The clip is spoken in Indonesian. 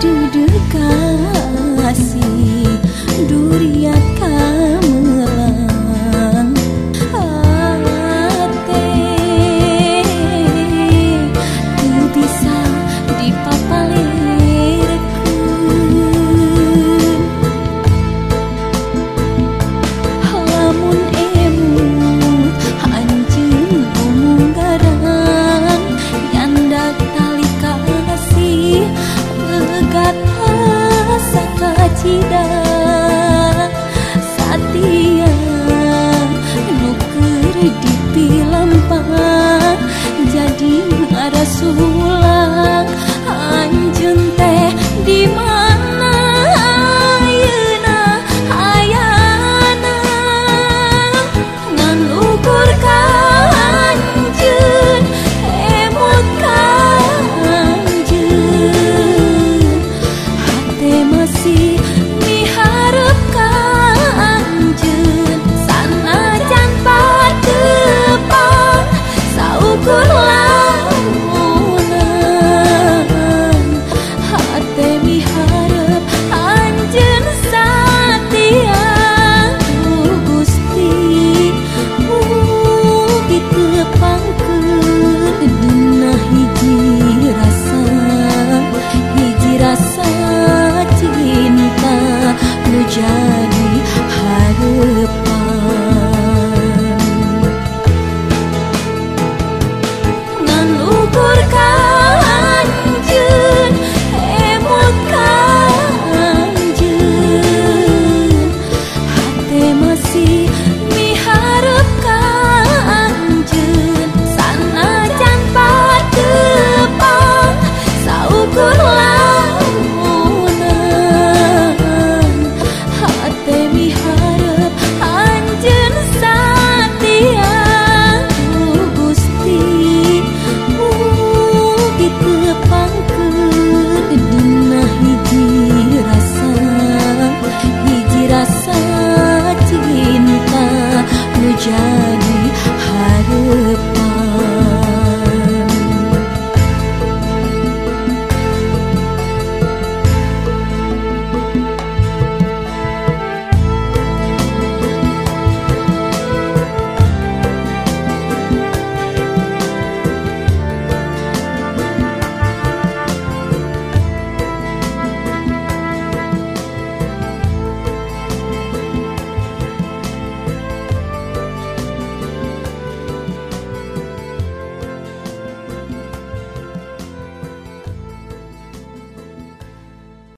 duduk kasih durian.